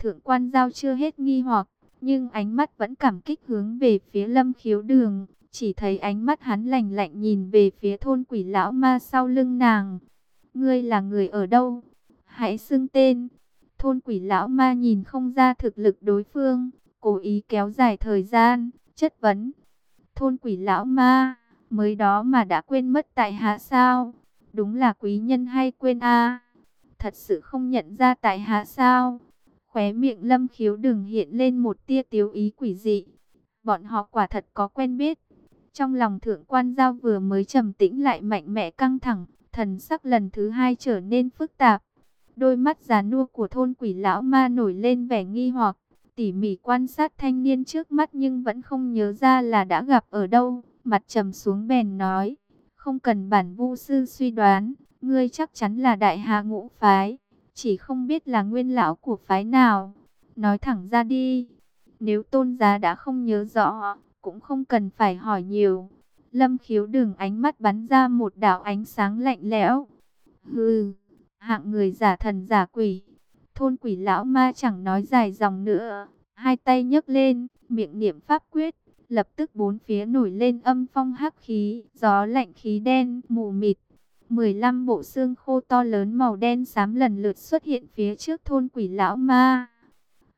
Thượng quan giao chưa hết nghi hoặc, nhưng ánh mắt vẫn cảm kích hướng về phía lâm khiếu đường. Chỉ thấy ánh mắt hắn lạnh lạnh nhìn về phía thôn quỷ lão ma sau lưng nàng. Ngươi là người ở đâu? Hãy xưng tên. Thôn quỷ lão ma nhìn không ra thực lực đối phương, cố ý kéo dài thời gian, chất vấn. Thôn quỷ lão ma, mới đó mà đã quên mất tại hạ sao? Đúng là quý nhân hay quên a Thật sự không nhận ra tại hạ sao? Khóe miệng lâm khiếu đừng hiện lên một tia tiếu ý quỷ dị. Bọn họ quả thật có quen biết. Trong lòng thượng quan giao vừa mới trầm tĩnh lại mạnh mẽ căng thẳng, thần sắc lần thứ hai trở nên phức tạp. Đôi mắt già nua của thôn quỷ lão ma nổi lên vẻ nghi hoặc, tỉ mỉ quan sát thanh niên trước mắt nhưng vẫn không nhớ ra là đã gặp ở đâu. Mặt trầm xuống bèn nói, không cần bản vu sư suy đoán, ngươi chắc chắn là đại hạ ngũ phái, chỉ không biết là nguyên lão của phái nào. Nói thẳng ra đi, nếu tôn giá đã không nhớ rõ, cũng không cần phải hỏi nhiều. Lâm khiếu đừng ánh mắt bắn ra một đạo ánh sáng lạnh lẽo. Hừ, hạng người giả thần giả quỷ. Thôn quỷ lão ma chẳng nói dài dòng nữa. Hai tay nhấc lên, miệng niệm pháp quyết. Lập tức bốn phía nổi lên âm phong hắc khí, gió lạnh khí đen, mù mịt. 15 bộ xương khô to lớn màu đen xám lần lượt xuất hiện phía trước thôn quỷ lão ma.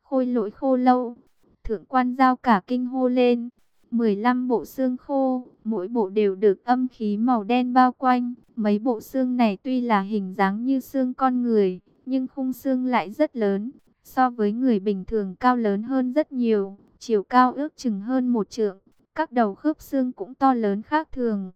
Khôi lỗi khô lâu, thượng quan giao cả kinh hô lên. 15 bộ xương khô, mỗi bộ đều được âm khí màu đen bao quanh. Mấy bộ xương này tuy là hình dáng như xương con người, nhưng khung xương lại rất lớn, so với người bình thường cao lớn hơn rất nhiều, chiều cao ước chừng hơn một trượng, các đầu khớp xương cũng to lớn khác thường.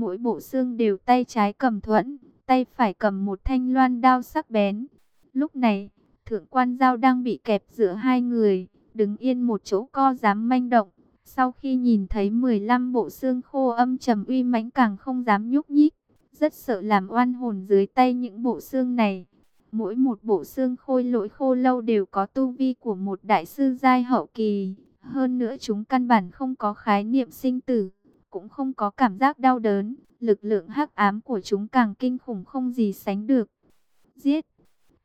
Mỗi bộ xương đều tay trái cầm thuẫn, tay phải cầm một thanh loan đao sắc bén. Lúc này, thượng quan giao đang bị kẹp giữa hai người, đứng yên một chỗ co dám manh động. Sau khi nhìn thấy 15 bộ xương khô âm trầm uy mãnh càng không dám nhúc nhích, rất sợ làm oan hồn dưới tay những bộ xương này. Mỗi một bộ xương khôi lỗi khô lâu đều có tu vi của một đại sư giai hậu kỳ. Hơn nữa chúng căn bản không có khái niệm sinh tử, cũng không có cảm giác đau đớn. Lực lượng hắc ám của chúng càng kinh khủng không gì sánh được. Giết!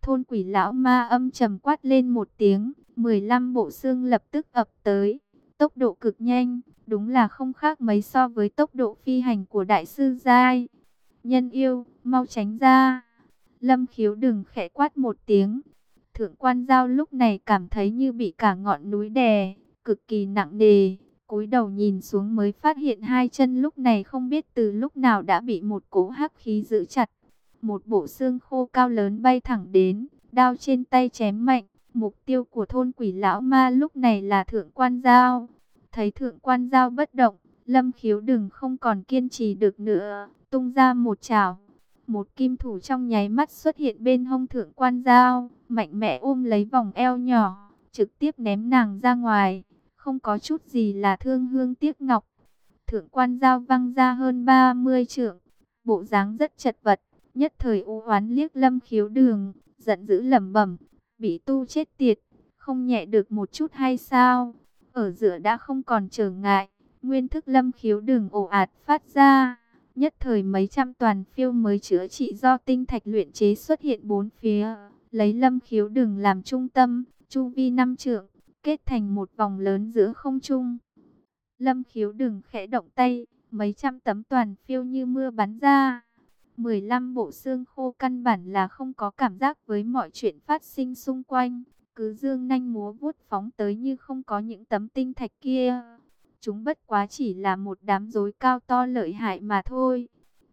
Thôn quỷ lão ma âm trầm quát lên một tiếng, 15 bộ xương lập tức ập tới. Tốc độ cực nhanh, đúng là không khác mấy so với tốc độ phi hành của đại sư Giai. Nhân yêu, mau tránh ra. Lâm khiếu đừng khẽ quát một tiếng. Thượng quan giao lúc này cảm thấy như bị cả ngọn núi đè, cực kỳ nặng nề cúi đầu nhìn xuống mới phát hiện hai chân lúc này không biết từ lúc nào đã bị một cỗ hắc khí giữ chặt. Một bộ xương khô cao lớn bay thẳng đến, đao trên tay chém mạnh. Mục tiêu của thôn quỷ lão ma lúc này là thượng quan giao. Thấy thượng quan giao bất động, lâm khiếu đừng không còn kiên trì được nữa, tung ra một chảo. Một kim thủ trong nháy mắt xuất hiện bên hông thượng quan giao, mạnh mẽ ôm lấy vòng eo nhỏ, trực tiếp ném nàng ra ngoài, không có chút gì là thương hương tiếc ngọc. Thượng quan giao văng ra hơn 30 trượng, bộ dáng rất chật vật, nhất thời u oán liếc lâm khiếu đường, giận dữ lẩm bẩm, bị tu chết tiệt, không nhẹ được một chút hay sao? Ở giữa đã không còn trở ngại, nguyên thức lâm khiếu đường ồ ạt phát ra. Nhất thời mấy trăm toàn phiêu mới chữa trị do tinh thạch luyện chế xuất hiện bốn phía, lấy lâm khiếu đường làm trung tâm, chu vi năm trượng, kết thành một vòng lớn giữa không trung. Lâm khiếu đường khẽ động tay, mấy trăm tấm toàn phiêu như mưa bắn ra. 15 bộ xương khô căn bản là không có cảm giác với mọi chuyện phát sinh xung quanh. Cứ dương nanh múa vuốt phóng tới như không có những tấm tinh thạch kia. Chúng bất quá chỉ là một đám rối cao to lợi hại mà thôi.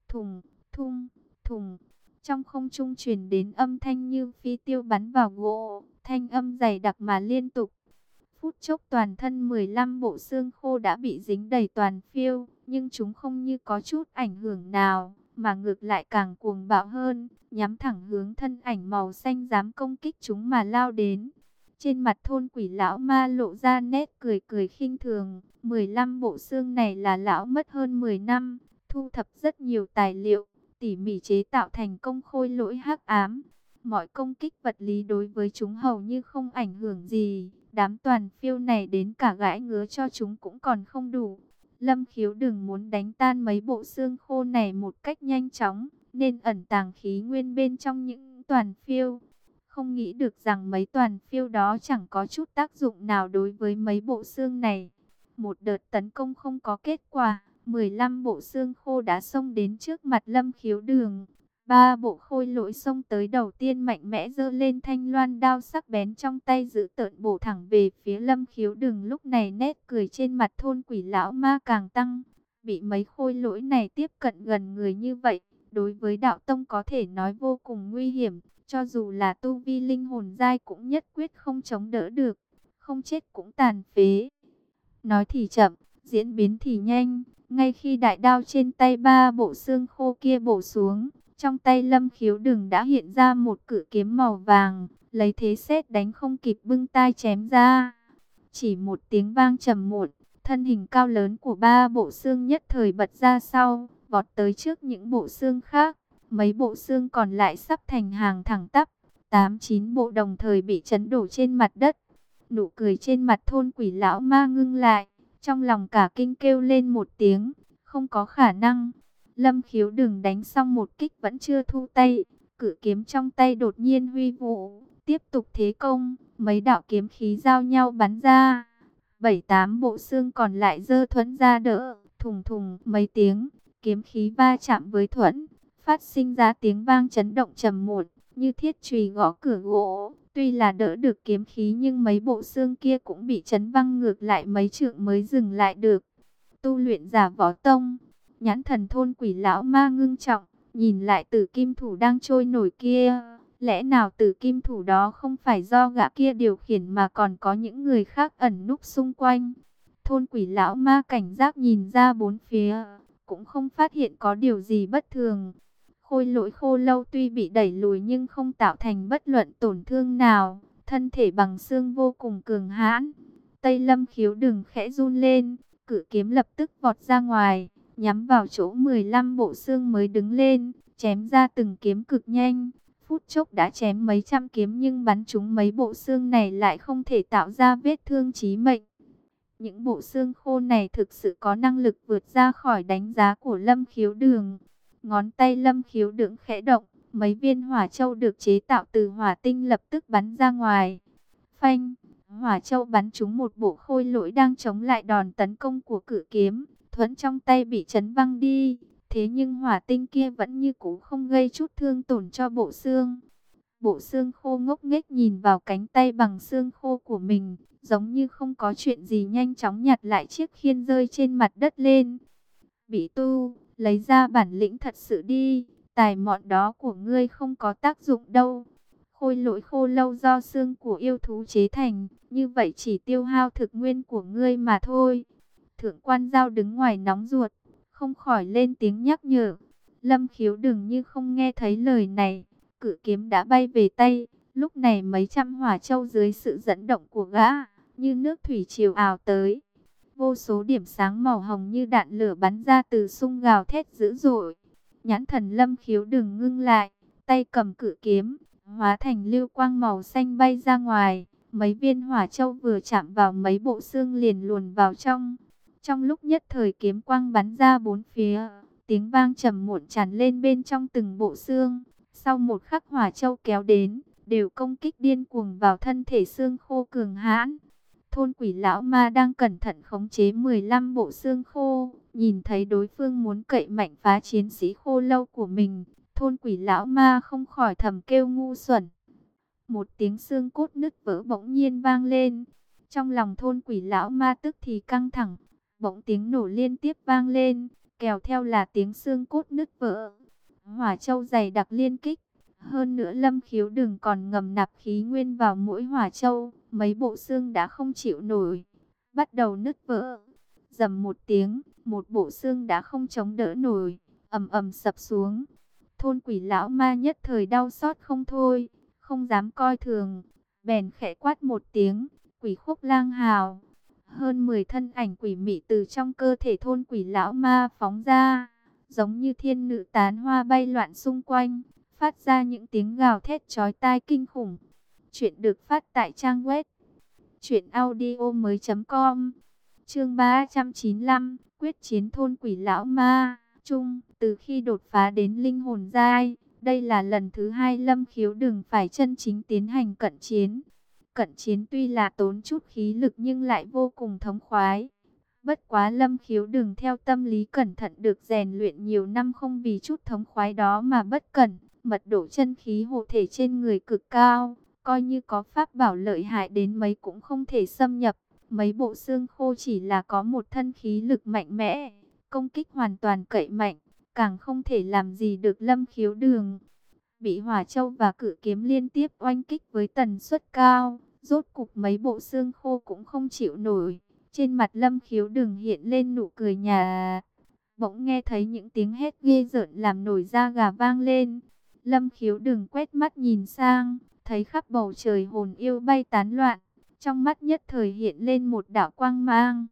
Thùng, thung, thùng. Trong không trung truyền đến âm thanh như phi tiêu bắn vào gỗ. Thanh âm dày đặc mà liên tục. Phút chốc toàn thân 15 bộ xương khô đã bị dính đầy toàn phiêu. Nhưng chúng không như có chút ảnh hưởng nào mà ngược lại càng cuồng bạo hơn, nhắm thẳng hướng thân ảnh màu xanh dám công kích chúng mà lao đến. Trên mặt thôn quỷ lão ma lộ ra nét cười cười khinh thường, 15 bộ xương này là lão mất hơn 10 năm, thu thập rất nhiều tài liệu, tỉ mỉ chế tạo thành công khôi lỗi hắc ám. Mọi công kích vật lý đối với chúng hầu như không ảnh hưởng gì, đám toàn phiêu này đến cả gãi ngứa cho chúng cũng còn không đủ. Lâm khiếu đừng muốn đánh tan mấy bộ xương khô này một cách nhanh chóng, nên ẩn tàng khí nguyên bên trong những toàn phiêu. Không nghĩ được rằng mấy toàn phiêu đó chẳng có chút tác dụng nào đối với mấy bộ xương này. Một đợt tấn công không có kết quả, 15 bộ xương khô đã xông đến trước mặt lâm khiếu đường. Ba bộ khôi lỗi xông tới đầu tiên mạnh mẽ dơ lên thanh loan đao sắc bén trong tay giữ tợn bổ thẳng về phía lâm khiếu đường. Lúc này nét cười trên mặt thôn quỷ lão ma càng tăng. Bị mấy khôi lỗi này tiếp cận gần người như vậy, đối với đạo tông có thể nói vô cùng nguy hiểm. Cho dù là tu vi linh hồn dai cũng nhất quyết không chống đỡ được, không chết cũng tàn phế. Nói thì chậm, diễn biến thì nhanh, ngay khi đại đao trên tay ba bộ xương khô kia bổ xuống, trong tay lâm khiếu đừng đã hiện ra một cử kiếm màu vàng, lấy thế xét đánh không kịp bưng tai chém ra. Chỉ một tiếng vang trầm muộn, thân hình cao lớn của ba bộ xương nhất thời bật ra sau, vọt tới trước những bộ xương khác. Mấy bộ xương còn lại sắp thành hàng thẳng tắp, tám chín bộ đồng thời bị chấn đổ trên mặt đất. Nụ cười trên mặt thôn quỷ lão ma ngưng lại, trong lòng cả kinh kêu lên một tiếng, không có khả năng. Lâm khiếu đừng đánh xong một kích vẫn chưa thu tay, cử kiếm trong tay đột nhiên huy vũ, tiếp tục thế công, mấy đạo kiếm khí giao nhau bắn ra. Bảy tám bộ xương còn lại dơ thuẫn ra đỡ, thùng thùng mấy tiếng, kiếm khí va chạm với thuẫn, phát sinh ra tiếng vang chấn động trầm muộn, như thiết chùy gõ cửa gỗ. Tuy là đỡ được kiếm khí nhưng mấy bộ xương kia cũng bị chấn văng ngược lại mấy trượng mới dừng lại được. Tu luyện giả võ tông, nhãn thần thôn quỷ lão ma ngưng trọng, nhìn lại tử kim thủ đang trôi nổi kia. Lẽ nào tử kim thủ đó không phải do gã kia điều khiển mà còn có những người khác ẩn núp xung quanh. Thôn quỷ lão ma cảnh giác nhìn ra bốn phía, cũng không phát hiện có điều gì bất thường. Khôi lỗi khô lâu tuy bị đẩy lùi nhưng không tạo thành bất luận tổn thương nào. Thân thể bằng xương vô cùng cường hãn. Tây lâm khiếu đừng khẽ run lên. Cử kiếm lập tức vọt ra ngoài. Nhắm vào chỗ 15 bộ xương mới đứng lên. Chém ra từng kiếm cực nhanh. Phút chốc đã chém mấy trăm kiếm nhưng bắn trúng mấy bộ xương này lại không thể tạo ra vết thương chí mệnh. Những bộ xương khô này thực sự có năng lực vượt ra khỏi đánh giá của lâm khiếu đường. Ngón tay lâm khiếu đường khẽ động, mấy viên hỏa châu được chế tạo từ hỏa tinh lập tức bắn ra ngoài. Phanh, hỏa châu bắn trúng một bộ khôi lỗi đang chống lại đòn tấn công của cử kiếm. Thuẫn trong tay bị chấn văng đi, thế nhưng hỏa tinh kia vẫn như cũ không gây chút thương tổn cho bộ xương. Bộ xương khô ngốc nghếch nhìn vào cánh tay bằng xương khô của mình, giống như không có chuyện gì nhanh chóng nhặt lại chiếc khiên rơi trên mặt đất lên. Bị tu, lấy ra bản lĩnh thật sự đi, tài mọn đó của ngươi không có tác dụng đâu. Khôi lỗi khô lâu do xương của yêu thú chế thành, như vậy chỉ tiêu hao thực nguyên của ngươi mà thôi. Thượng quan giao đứng ngoài nóng ruột, không khỏi lên tiếng nhắc nhở. Lâm khiếu đừng như không nghe thấy lời này, cử kiếm đã bay về tay. Lúc này mấy trăm hỏa châu dưới sự dẫn động của gã, như nước thủy triều ào tới. Vô số điểm sáng màu hồng như đạn lửa bắn ra từ sung gào thét dữ dội. Nhãn thần lâm khiếu đừng ngưng lại, tay cầm cử kiếm, hóa thành lưu quang màu xanh bay ra ngoài. Mấy viên hỏa châu vừa chạm vào mấy bộ xương liền luồn vào trong. Trong lúc nhất thời kiếm quang bắn ra bốn phía, tiếng vang trầm muộn tràn lên bên trong từng bộ xương. Sau một khắc hỏa châu kéo đến, đều công kích điên cuồng vào thân thể xương khô cường hãn. Thôn quỷ lão ma đang cẩn thận khống chế 15 bộ xương khô, nhìn thấy đối phương muốn cậy mạnh phá chiến sĩ khô lâu của mình, thôn quỷ lão ma không khỏi thầm kêu ngu xuẩn. Một tiếng xương cốt nứt vỡ bỗng nhiên vang lên, trong lòng thôn quỷ lão ma tức thì căng thẳng, bỗng tiếng nổ liên tiếp vang lên, kèo theo là tiếng xương cốt nứt vỡ. Hỏa châu dày đặc liên kích, hơn nữa lâm khiếu đừng còn ngầm nạp khí nguyên vào mỗi hỏa châu, mấy bộ xương đã không chịu nổi, bắt đầu nứt vỡ. Dầm một tiếng, một bộ xương đã không chống đỡ nổi, ầm ầm sập xuống. Thôn quỷ lão ma nhất thời đau xót không thôi, không dám coi thường, bèn khẽ quát một tiếng, quỷ khúc lang hào. Hơn 10 thân ảnh quỷ mị từ trong cơ thể thôn quỷ lão ma phóng ra, giống như thiên nữ tán hoa bay loạn xung quanh phát ra những tiếng gào thét chói tai kinh khủng. Chuyện được phát tại trang web truyệnaudiomoi.com. Chương 395, quyết chiến thôn quỷ lão ma, chung, từ khi đột phá đến linh hồn giai, Đây là lần thứ hai Lâm Khiếu đừng phải chân chính tiến hành cận chiến. Cận chiến tuy là tốn chút khí lực nhưng lại vô cùng thống khoái. Bất quá Lâm Khiếu đừng theo tâm lý cẩn thận được rèn luyện nhiều năm không vì chút thống khoái đó mà bất cẩn. Mật độ chân khí hộ thể trên người cực cao, coi như có pháp bảo lợi hại đến mấy cũng không thể xâm nhập. Mấy bộ xương khô chỉ là có một thân khí lực mạnh mẽ, công kích hoàn toàn cậy mạnh, càng không thể làm gì được lâm khiếu đường. Bị hỏa châu và cử kiếm liên tiếp oanh kích với tần suất cao, rốt cục mấy bộ xương khô cũng không chịu nổi. Trên mặt lâm khiếu đường hiện lên nụ cười nhà. Bỗng nghe thấy những tiếng hét ghê rợn làm nổi da gà vang lên. Lâm khiếu đường quét mắt nhìn sang, thấy khắp bầu trời hồn yêu bay tán loạn. Trong mắt nhất thời hiện lên một đạo quang mang.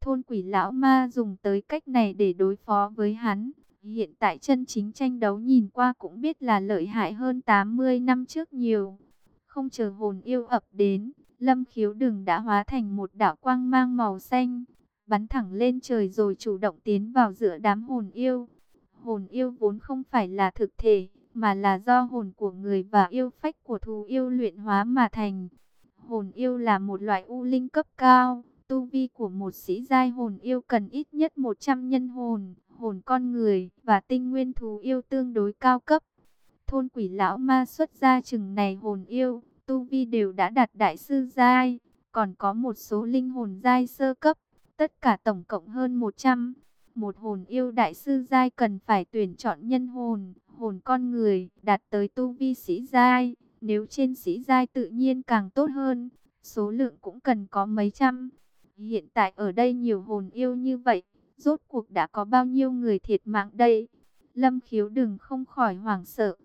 Thôn quỷ lão ma dùng tới cách này để đối phó với hắn. Hiện tại chân chính tranh đấu nhìn qua cũng biết là lợi hại hơn 80 năm trước nhiều. Không chờ hồn yêu ập đến, lâm khiếu đừng đã hóa thành một đạo quang mang màu xanh. Bắn thẳng lên trời rồi chủ động tiến vào giữa đám hồn yêu. Hồn yêu vốn không phải là thực thể, mà là do hồn của người và yêu phách của thú yêu luyện hóa mà thành. Hồn yêu là một loại u linh cấp cao, tu vi của một sĩ giai hồn yêu cần ít nhất 100 nhân hồn, hồn con người và tinh nguyên thú yêu tương đối cao cấp. Thôn quỷ lão ma xuất ra chừng này hồn yêu, tu vi đều đã đạt đại sư giai, còn có một số linh hồn giai sơ cấp, tất cả tổng cộng hơn 100. Một hồn yêu đại sư giai cần phải tuyển chọn nhân hồn, hồn con người, đạt tới tu vi sĩ giai. Nếu trên sĩ giai tự nhiên càng tốt hơn, số lượng cũng cần có mấy trăm. Hiện tại ở đây nhiều hồn yêu như vậy, rốt cuộc đã có bao nhiêu người thiệt mạng đây? Lâm khiếu đừng không khỏi hoảng sợ.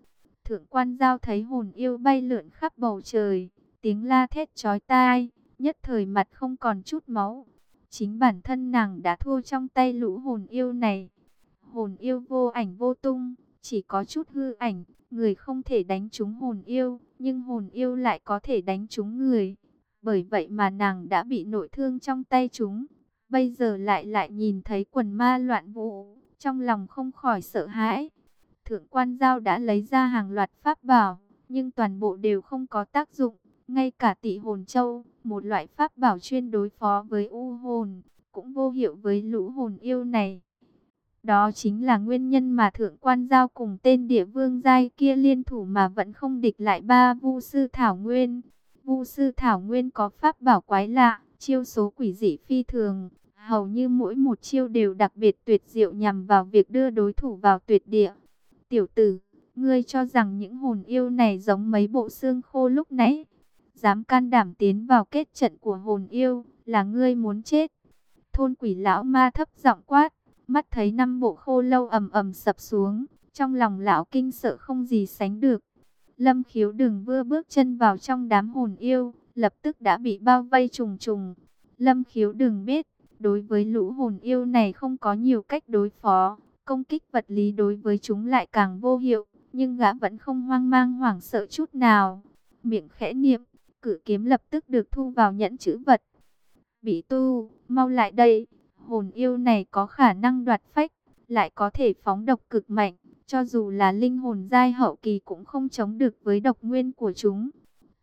Thượng quan giao thấy hồn yêu bay lượn khắp bầu trời, tiếng la thét chói tai, nhất thời mặt không còn chút máu. Chính bản thân nàng đã thua trong tay lũ hồn yêu này. Hồn yêu vô ảnh vô tung, chỉ có chút hư ảnh, người không thể đánh trúng hồn yêu, nhưng hồn yêu lại có thể đánh trúng người. Bởi vậy mà nàng đã bị nội thương trong tay chúng. Bây giờ lại lại nhìn thấy quần ma loạn vũ, trong lòng không khỏi sợ hãi. Thượng quan giao đã lấy ra hàng loạt pháp bảo, nhưng toàn bộ đều không có tác dụng. Ngay cả tỷ hồn châu, một loại pháp bảo chuyên đối phó với u hồn, cũng vô hiệu với lũ hồn yêu này. Đó chính là nguyên nhân mà thượng quan giao cùng tên địa vương giai kia liên thủ mà vẫn không địch lại ba vu sư Thảo Nguyên. Vu sư Thảo Nguyên có pháp bảo quái lạ, chiêu số quỷ dị phi thường, hầu như mỗi một chiêu đều đặc biệt tuyệt diệu nhằm vào việc đưa đối thủ vào tuyệt địa. Tiểu tử, ngươi cho rằng những hồn yêu này giống mấy bộ xương khô lúc nãy, dám can đảm tiến vào kết trận của hồn yêu, là ngươi muốn chết. Thôn quỷ lão ma thấp giọng quát, mắt thấy năm bộ khô lâu ầm ầm sập xuống, trong lòng lão kinh sợ không gì sánh được. Lâm khiếu đừng vừa bước chân vào trong đám hồn yêu, lập tức đã bị bao vây trùng trùng. Lâm khiếu đừng biết, đối với lũ hồn yêu này không có nhiều cách đối phó, công kích vật lý đối với chúng lại càng vô hiệu, nhưng gã vẫn không hoang mang hoảng sợ chút nào. Miệng khẽ niệm, cử kiếm lập tức được thu vào nhẫn chữ vật. Bị tu, mau lại đây, hồn yêu này có khả năng đoạt phách, lại có thể phóng độc cực mạnh, cho dù là linh hồn giai hậu kỳ cũng không chống được với độc nguyên của chúng.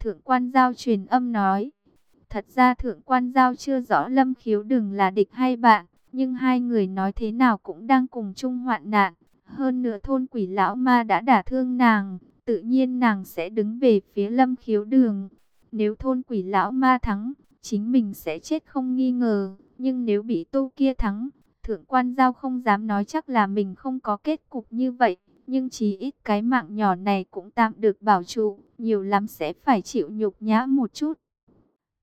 Thượng quan giao truyền âm nói, thật ra thượng quan giao chưa rõ lâm khiếu đừng là địch hay bạn, nhưng hai người nói thế nào cũng đang cùng chung hoạn nạn. Hơn nữa thôn quỷ lão ma đã đả thương nàng, tự nhiên nàng sẽ đứng về phía lâm khiếu đường. Nếu thôn quỷ lão ma thắng, chính mình sẽ chết không nghi ngờ. Nhưng nếu bị tu kia thắng, thượng quan giao không dám nói chắc là mình không có kết cục như vậy. Nhưng chỉ ít cái mạng nhỏ này cũng tạm được bảo trụ, nhiều lắm sẽ phải chịu nhục nhã một chút.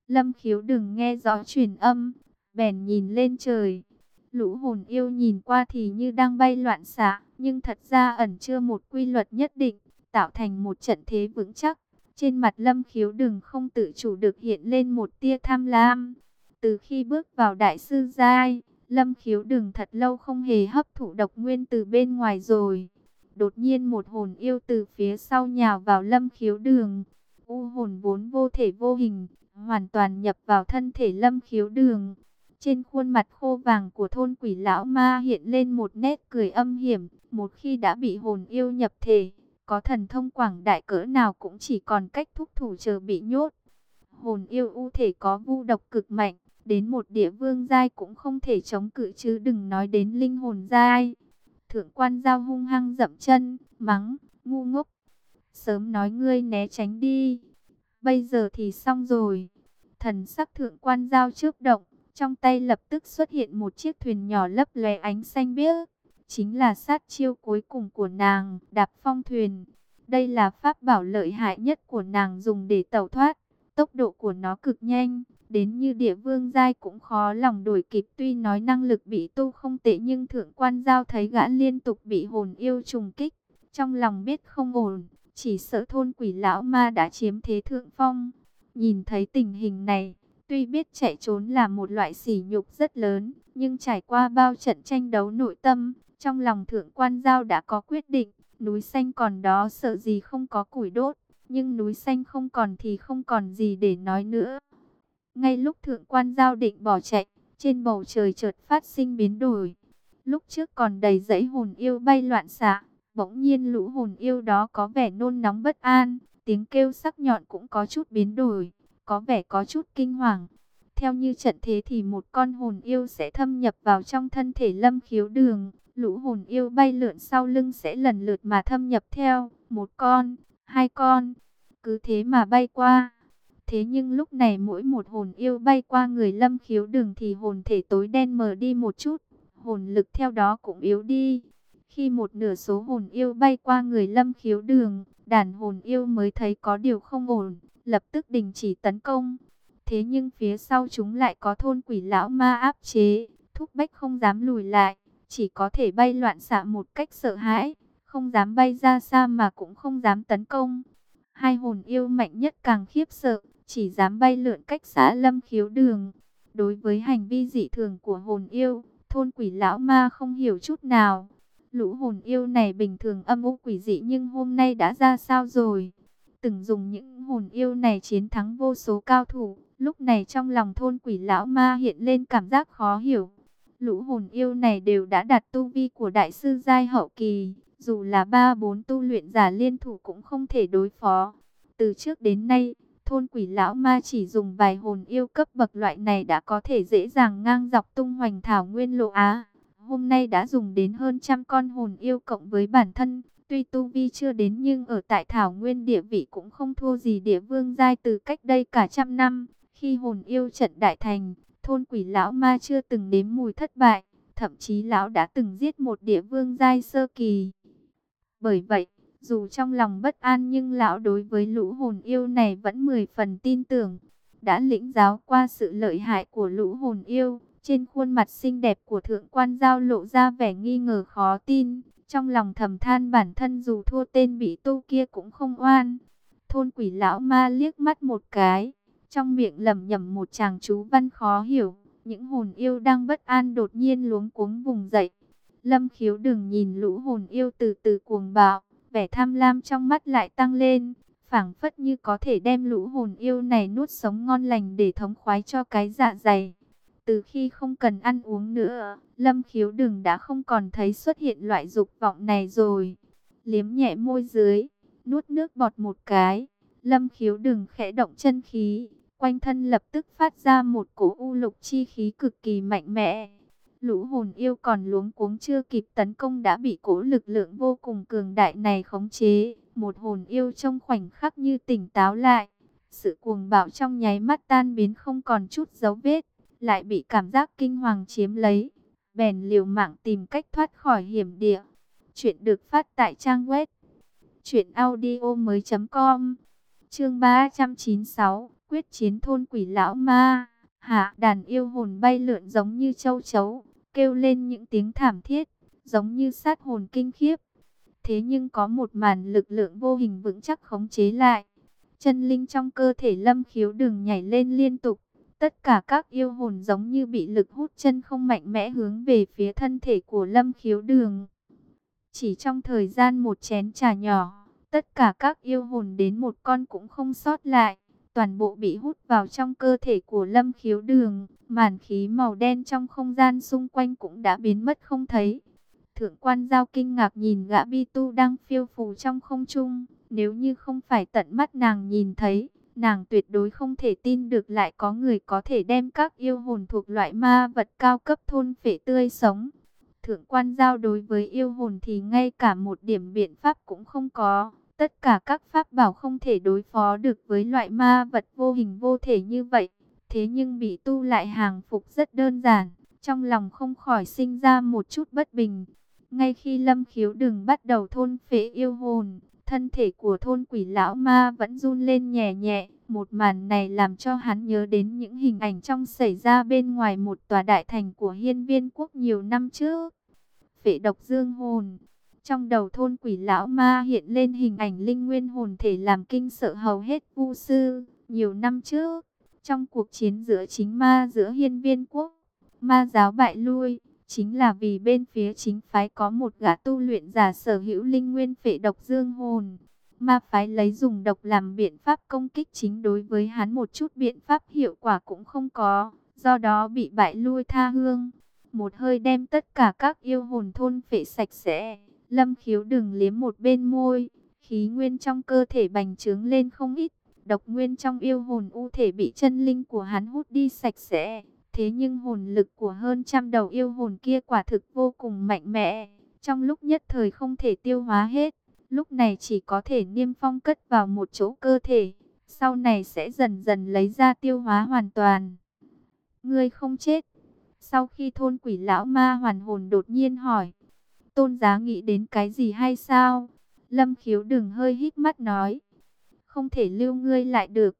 Lâm khiếu đừng nghe rõ truyền âm, bèn nhìn lên trời. Lũ hồn yêu nhìn qua thì như đang bay loạn xạ, nhưng thật ra ẩn chưa một quy luật nhất định, tạo thành một trận thế vững chắc. Trên mặt lâm khiếu đừng không tự chủ được hiện lên một tia tham lam. Từ khi bước vào đại sư giai, lâm khiếu đừng thật lâu không hề hấp thụ độc nguyên từ bên ngoài rồi. Đột nhiên một hồn yêu từ phía sau nhào vào lâm khiếu đường. U hồn vốn vô thể vô hình, hoàn toàn nhập vào thân thể lâm khiếu đường. Trên khuôn mặt khô vàng của thôn quỷ lão ma hiện lên một nét cười âm hiểm. Một khi đã bị hồn yêu nhập thể, có thần thông quảng đại cỡ nào cũng chỉ còn cách thúc thủ chờ bị nhốt. Hồn yêu u thể có vu độc cực mạnh, đến một địa vương giai cũng không thể chống cự chứ đừng nói đến linh hồn giai. Thượng quan giao hung hăng dậm chân, mắng, ngu ngốc. Sớm nói ngươi né tránh đi. Bây giờ thì xong rồi. Thần sắc thượng quan giao chớp động, trong tay lập tức xuất hiện một chiếc thuyền nhỏ lấp lóe ánh xanh biếc. Chính là sát chiêu cuối cùng của nàng, đạp phong thuyền. Đây là pháp bảo lợi hại nhất của nàng dùng để tẩu thoát. Tốc độ của nó cực nhanh, đến như địa vương giai cũng khó lòng đổi kịp. Tuy nói năng lực bị tu không tệ nhưng thượng quan giao thấy gã liên tục bị hồn yêu trùng kích. Trong lòng biết không ổn, chỉ sợ thôn quỷ lão ma đã chiếm thế thượng phong. Nhìn thấy tình hình này, tuy biết chạy trốn là một loại sỉ nhục rất lớn, nhưng trải qua bao trận tranh đấu nội tâm, trong lòng thượng quan giao đã có quyết định, núi xanh còn đó sợ gì không có củi đốt, nhưng núi xanh không còn thì không còn gì để nói nữa. Ngay lúc thượng quan giao định bỏ chạy, trên bầu trời chợt phát sinh biến đổi. Lúc trước còn đầy dãy hồn yêu bay loạn xạ, bỗng nhiên lũ hồn yêu đó có vẻ nôn nóng bất an, tiếng kêu sắc nhọn cũng có chút biến đổi, có vẻ có chút kinh hoàng. Theo như trận thế thì một con hồn yêu sẽ thâm nhập vào trong thân thể lâm khiếu đường, lũ hồn yêu bay lượn sau lưng sẽ lần lượt mà thâm nhập theo, một con, hai con, cứ thế mà bay qua. Thế nhưng lúc này mỗi một hồn yêu bay qua người lâm khiếu đường thì hồn thể tối đen mờ đi một chút, hồn lực theo đó cũng yếu đi. Khi một nửa số hồn yêu bay qua người lâm khiếu đường, đàn hồn yêu mới thấy có điều không ổn, lập tức đình chỉ tấn công. Thế nhưng phía sau chúng lại có thôn quỷ lão ma áp chế, thúc bách không dám lùi lại, chỉ có thể bay loạn xạ một cách sợ hãi, không dám bay ra xa mà cũng không dám tấn công. Hai hồn yêu mạnh nhất càng khiếp sợ, chỉ dám bay lượn cách xã lâm khiếu đường. Đối với hành vi dị thường của hồn yêu, thôn quỷ lão ma không hiểu chút nào. Lũ hồn yêu này bình thường âm u quỷ dị nhưng hôm nay đã ra sao rồi? Từng dùng những hồn yêu này chiến thắng vô số cao thủ, lúc này trong lòng thôn quỷ lão ma hiện lên cảm giác khó hiểu. Lũ hồn yêu này đều đã đạt tu vi của đại sư giai hậu kỳ, dù là ba bốn tu luyện giả liên thủ cũng không thể đối phó. Từ trước đến nay, thôn quỷ lão ma chỉ dùng vài hồn yêu cấp bậc loại này đã có thể dễ dàng ngang dọc tung hoành thảo nguyên lộ Á. Hôm nay đã dùng đến hơn trăm con hồn yêu cộng với bản thân, tuy tu vi chưa đến nhưng ở tại thảo nguyên địa vị cũng không thua gì địa vương giai từ cách đây cả trăm năm. Khi hồn yêu trận đại thành, thôn quỷ lão ma chưa từng nếm mùi thất bại, thậm chí lão đã từng giết một địa vương giai sơ kỳ. Bởi vậy, dù trong lòng bất an nhưng lão đối với lũ hồn yêu này vẫn mười phần tin tưởng. Đã lĩnh giáo qua sự lợi hại của lũ hồn yêu, trên khuôn mặt xinh đẹp của thượng quan giao lộ ra vẻ nghi ngờ khó tin. Trong lòng thầm than bản thân dù thua tên bị tu kia cũng không oan. Thôn quỷ lão ma liếc mắt một cái, trong miệng lẩm nhẩm một chàng chú văn khó hiểu. Những hồn yêu đang bất an đột nhiên luống cuống vùng dậy. Lâm khiếu đừng nhìn lũ hồn yêu từ từ cuồng bạo vẻ tham lam trong mắt lại tăng lên, phảng phất như có thể đem lũ hồn yêu này nuốt sống ngon lành để thống khoái cho cái dạ dày. Từ khi không cần ăn uống nữa, Lâm Khiếu Đừng đã không còn thấy xuất hiện loại dục vọng này rồi. Liếm nhẹ môi dưới, nuốt nước bọt một cái, Lâm Khiếu Đừng khẽ động chân khí, quanh thân lập tức phát ra một cỗ u lục chi khí cực kỳ mạnh mẽ. Lũ hồn yêu còn luống cuống chưa kịp tấn công đã bị cỗ lực lượng vô cùng cường đại này khống chế. Một hồn yêu trong khoảnh khắc như tỉnh táo lại. Sự cuồng bạo trong nháy mắt tan biến không còn chút dấu vết. Lại bị cảm giác kinh hoàng chiếm lấy. Bèn liều mạng tìm cách thoát khỏi hiểm địa. Chuyện được phát tại trang web. Chuyện audio mới com Chương 396 Quyết chiến thôn quỷ lão ma Hạ, đàn yêu hồn bay lượn giống như châu chấu kêu lên những tiếng thảm thiết, giống như sát hồn kinh khiếp. Thế nhưng có một màn lực lượng vô hình vững chắc khống chế lại. Chân linh trong cơ thể lâm khiếu đường nhảy lên liên tục. Tất cả các yêu hồn giống như bị lực hút chân không mạnh mẽ hướng về phía thân thể của lâm khiếu đường. Chỉ trong thời gian một chén trà nhỏ, tất cả các yêu hồn đến một con cũng không sót lại toàn bộ bị hút vào trong cơ thể của lâm khiếu đường. Màn khí màu đen trong không gian xung quanh cũng đã biến mất không thấy. Thượng quan giao kinh ngạc nhìn gã bi tu đang phiêu phù trong không trung. Nếu như không phải tận mắt nàng nhìn thấy, nàng tuyệt đối không thể tin được lại có người có thể đem các yêu hồn thuộc loại ma vật cao cấp thôn phệ tươi sống. Thượng quan giao đối với yêu hồn thì ngay cả một điểm biện pháp cũng không có. Tất cả các pháp bảo không thể đối phó được với loại ma vật vô hình vô thể như vậy. Thế nhưng bị tu lại hàng phục rất đơn giản. Trong lòng không khỏi sinh ra một chút bất bình. Ngay khi lâm khiếu đừng bắt đầu thôn phệ yêu hồn, thân thể của thôn quỷ lão ma vẫn run lên nhẹ nhẹ. Một màn này làm cho hắn nhớ đến những hình ảnh trong xảy ra bên ngoài một tòa đại thành của hiên viên quốc nhiều năm trước. Phệ độc dương hồn. Trong đầu thôn quỷ lão ma hiện lên hình ảnh linh nguyên hồn thể làm kinh sợ hầu hết vu sư. Nhiều năm trước, trong cuộc chiến giữa chính ma giữa hiên viên quốc, ma giáo bại lui, chính là vì bên phía chính phái có một gã tu luyện giả sở hữu linh nguyên phệ độc dương hồn. Ma phái lấy dùng độc làm biện pháp công kích chính đối với hắn một chút biện pháp hiệu quả cũng không có, do đó bị bại lui tha hương. Một hơi đem tất cả các yêu hồn thôn phệ sạch sẽ, lâm khiếu đừng liếm một bên môi, khí nguyên trong cơ thể bành trướng lên không ít, độc nguyên trong yêu hồn u thể bị chân linh của hắn hút đi sạch sẽ. Thế nhưng hồn lực của hơn trăm đầu yêu hồn kia quả thực vô cùng mạnh mẽ, trong lúc nhất thời không thể tiêu hóa hết. Lúc này chỉ có thể niêm phong cất vào một chỗ cơ thể, sau này sẽ dần dần lấy ra tiêu hóa hoàn toàn. Ngươi không chết. Sau khi thôn quỷ lão ma hoàn hồn đột nhiên hỏi, tôn giá nghĩ đến cái gì hay sao? Lâm khiếu đừng hơi hít mắt nói, không thể lưu ngươi lại được.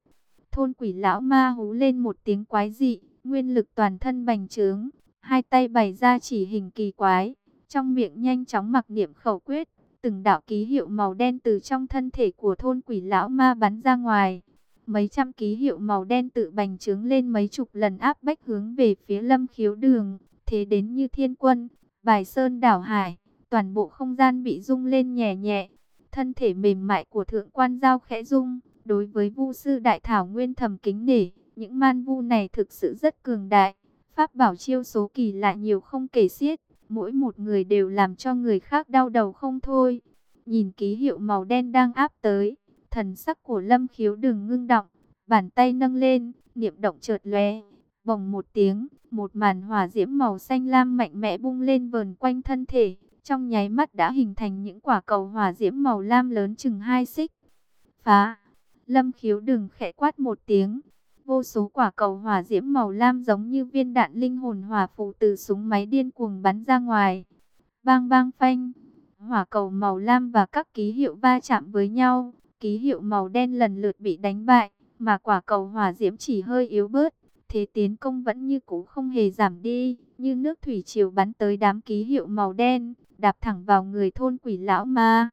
Thôn quỷ lão ma hú lên một tiếng quái dị, nguyên lực toàn thân bành trướng, hai tay bày ra chỉ hình kỳ quái, trong miệng nhanh chóng mặc niệm khẩu quyết, từng đạo ký hiệu màu đen từ trong thân thể của thôn quỷ lão ma bắn ra ngoài. Mấy trăm ký hiệu màu đen tự bành trướng lên mấy chục lần áp bách hướng về phía lâm khiếu đường, thế đến như thiên quân, bài sơn đảo hải, toàn bộ không gian bị rung lên nhẹ nhẹ. Thân thể mềm mại của thượng quan giao khẽ rung, đối với vu sư đại thảo nguyên thầm kính nể, những man vu này thực sự rất cường đại. Pháp bảo chiêu số kỳ lạ nhiều không kể xiết, mỗi một người đều làm cho người khác đau đầu không thôi. Nhìn ký hiệu màu đen đang áp tới, thần sắc của lâm khiếu đừng ngưng động, bàn tay nâng lên, niệm động chợt lóe, bồng một tiếng, một màn hỏa diễm màu xanh lam mạnh mẽ bung lên vờn quanh thân thể, trong nháy mắt đã hình thành những quả cầu hỏa diễm màu lam lớn chừng hai xích. Phá! Lâm khiếu đừng khẽ quát một tiếng, Vô số quả cầu hỏa diễm màu lam giống như viên đạn linh hồn hỏa phụ từ súng máy điên cuồng bắn ra ngoài. Bang bang phanh, hỏa cầu màu lam và các ký hiệu va chạm với nhau, ký hiệu màu đen lần lượt bị đánh bại, mà quả cầu hỏa diễm chỉ hơi yếu bớt. Thế tiến công vẫn như cũ không hề giảm đi, như nước thủy triều bắn tới đám ký hiệu màu đen, đạp thẳng vào người thôn quỷ lão ma.